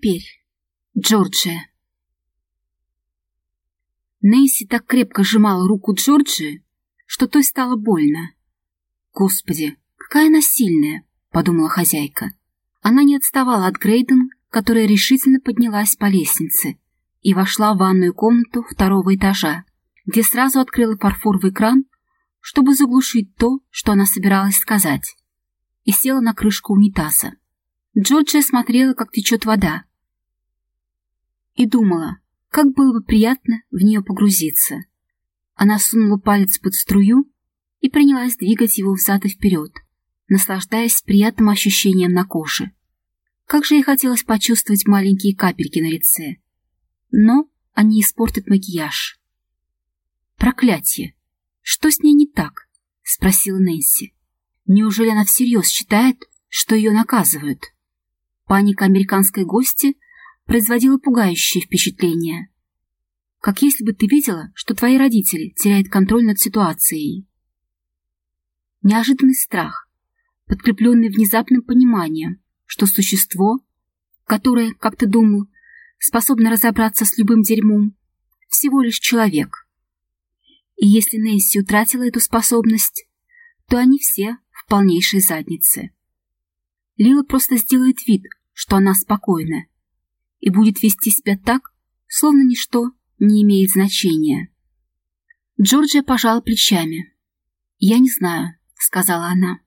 теперь, Джорджия?» Нэнси так крепко сжимала руку Джорджии, что той стало больно. «Господи, какая она сильная!» — подумала хозяйка. Она не отставала от Грейден, которая решительно поднялась по лестнице и вошла в ванную комнату второго этажа, где сразу открыла фарфоровый кран, чтобы заглушить то, что она собиралась сказать, и села на крышку унитаза. Джорджия смотрела, как течет вода, и думала, как было бы приятно в нее погрузиться. Она сунула палец под струю и принялась двигать его взад и вперед, наслаждаясь приятным ощущением на коже. Как же ей хотелось почувствовать маленькие капельки на лице. Но они испортят макияж. «Проклятие! Что с ней не так?» — спросила Нэнси. «Неужели она всерьез считает, что ее наказывают?» Паника американской гости производила пугающее впечатление. Как если бы ты видела, что твои родители теряют контроль над ситуацией. Неожиданный страх, подкрепленный внезапным пониманием, что существо, которое, как ты думал, способно разобраться с любым дерьмом, всего лишь человек. И если Нэнси утратила эту способность, то они все в полнейшей заднице. Лила просто сделает вид, что она спокойна, и будет вести себя так, словно ничто не имеет значения. Джорджия пожала плечами. «Я не знаю», — сказала она.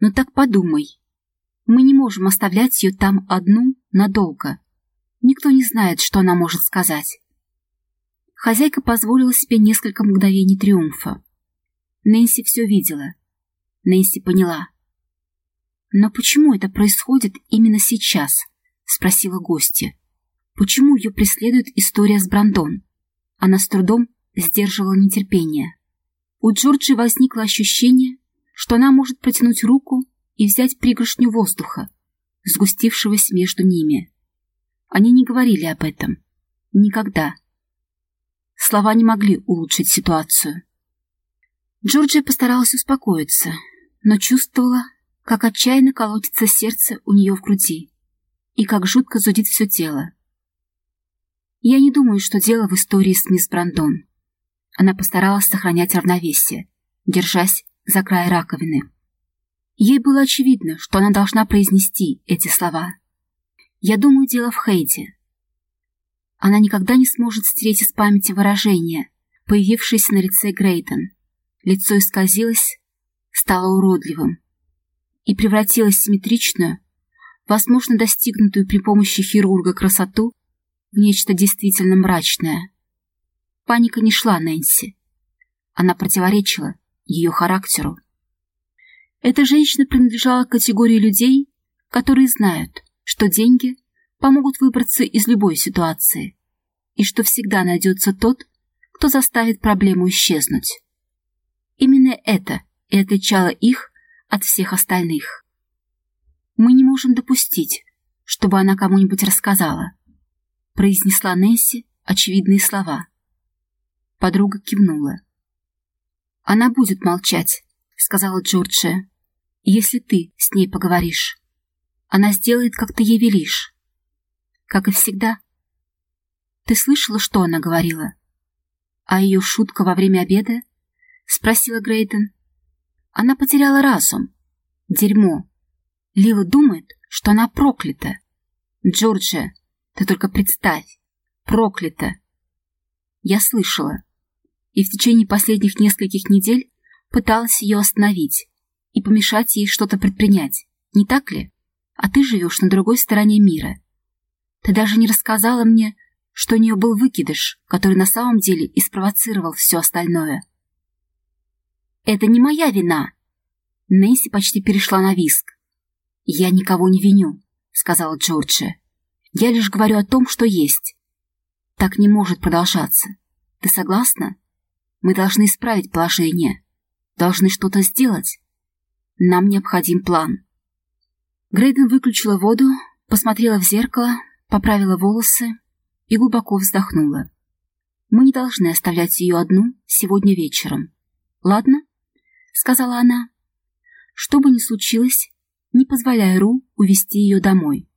«Но так подумай. Мы не можем оставлять ее там одну надолго. Никто не знает, что она может сказать». Хозяйка позволила себе несколько мгновений триумфа. Нэнси все видела. Нэнси поняла. «Но почему это происходит именно сейчас?» — спросила гостья. «Почему ее преследует история с Брандон?» Она с трудом сдерживала нетерпение. У Джорджи возникло ощущение, что она может протянуть руку и взять пригоршню воздуха, сгустившегося между ними. Они не говорили об этом. Никогда. Слова не могли улучшить ситуацию. Джорджия постаралась успокоиться, но чувствовала, как отчаянно колотится сердце у нее в груди и как жутко зудит все тело. Я не думаю, что дело в истории с мисс Брандон. Она постаралась сохранять равновесие, держась за край раковины. Ей было очевидно, что она должна произнести эти слова. Я думаю, дело в Хейде. Она никогда не сможет стереть из памяти выражение, появившееся на лице Грейтон. Лицо исказилось, стало уродливым и превратилось в симметричную, возможно, достигнутую при помощи хирурга красоту, в нечто действительно мрачное. Паника не шла Нэнси. Она противоречила ее характеру. Эта женщина принадлежала к категории людей, которые знают, что деньги помогут выбраться из любой ситуации и что всегда найдется тот, кто заставит проблему исчезнуть. Именно это и отличало их от всех остальных. Мы не можем допустить, чтобы она кому-нибудь рассказала», — произнесла Несси очевидные слова. Подруга кивнула. «Она будет молчать», — сказала Джорджия, — «если ты с ней поговоришь. Она сделает, как ты ей велишь. Как и всегда. Ты слышала, что она говорила? А ее шутка во время обеда?» — спросила Грейтон. «Она потеряла разум. Дерьмо. Лила думает, что она проклята. Джорджия, ты только представь. Проклята. Я слышала. И в течение последних нескольких недель пыталась ее остановить и помешать ей что-то предпринять. Не так ли? А ты живешь на другой стороне мира. Ты даже не рассказала мне, что у нее был выкидыш, который на самом деле и спровоцировал все остальное. «Это не моя вина!» Нэнси почти перешла на виск. «Я никого не виню», — сказала Джорджия. «Я лишь говорю о том, что есть. Так не может продолжаться. Ты согласна? Мы должны исправить положение. Должны что-то сделать. Нам необходим план». Грейден выключила воду, посмотрела в зеркало, поправила волосы и глубоко вздохнула. «Мы не должны оставлять ее одну сегодня вечером. Ладно?» — сказала она. «Что бы ни случилось, не позволяя Ру увести ее домой.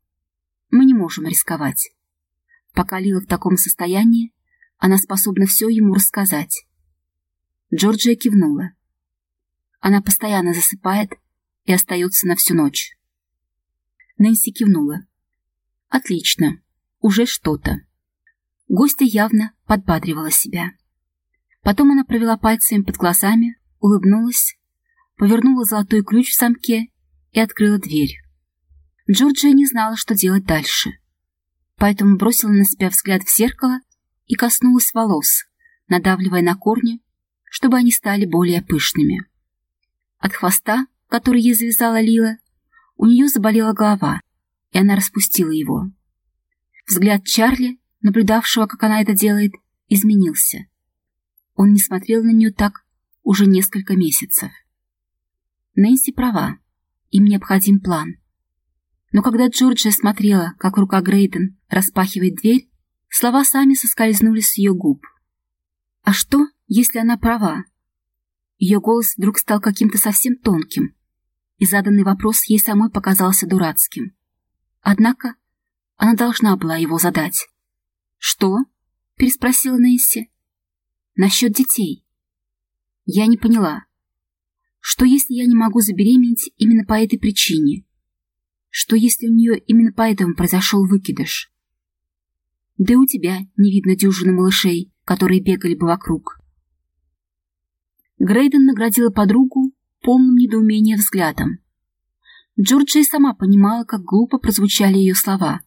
Мы не можем рисковать. Пока Лила в таком состоянии, она способна все ему рассказать. Джорджия кивнула. Она постоянно засыпает и остается на всю ночь. Нэнси кивнула. Отлично, уже что-то. Гостья явно подбадривала себя. Потом она провела пальцами под глазами, улыбнулась, повернула золотой ключ в замке и открыла дверь. Джорджия не знала, что делать дальше. Поэтому бросила на себя взгляд в зеркало и коснулась волос, надавливая на корни, чтобы они стали более пышными. От хвоста, который ей завязала Лила, у нее заболела голова, и она распустила его. Взгляд Чарли, наблюдавшего, как она это делает, изменился. Он не смотрел на нее так уже несколько месяцев. Нэнси права, им необходим план. Но когда Джорджия смотрела, как рука Грейден распахивает дверь, слова сами соскользнули с ее губ. А что, если она права? Ее голос вдруг стал каким-то совсем тонким, и заданный вопрос ей самой показался дурацким. Однако она должна была его задать. «Что?» — переспросила Несси. «Насчет детей». Я не поняла. Что, если я не могу забеременеть именно по этой причине? Что, если у нее именно поэтому произошел выкидыш? Да у тебя не видно дюжины малышей, которые бегали бы вокруг. Грейден наградила подругу полным недоумения взглядом. Джорджия сама понимала, как глупо прозвучали ее слова.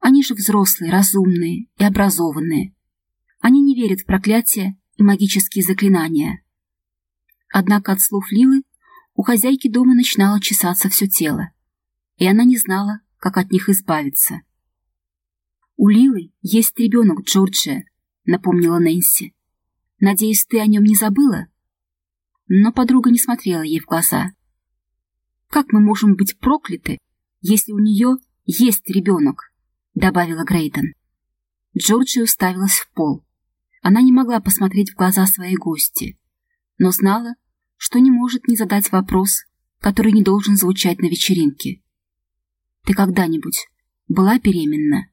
Они же взрослые, разумные и образованные. Они не верят в проклятия и магические заклинания. Однако от слов Лилы у хозяйки дома начинало чесаться все тело, и она не знала, как от них избавиться. «У Лилы есть ребенок, Джорджия», — напомнила Нэнси. «Надеюсь, ты о нем не забыла?» но подруга не смотрела ей в глаза. «Как мы можем быть прокляты, если у нее есть ребенок?» — добавила Грейден. Джорджи уставилась в пол. Она не могла посмотреть в глаза своей гости, но знала, что не может не задать вопрос, который не должен звучать на вечеринке. «Ты когда-нибудь была беременна?»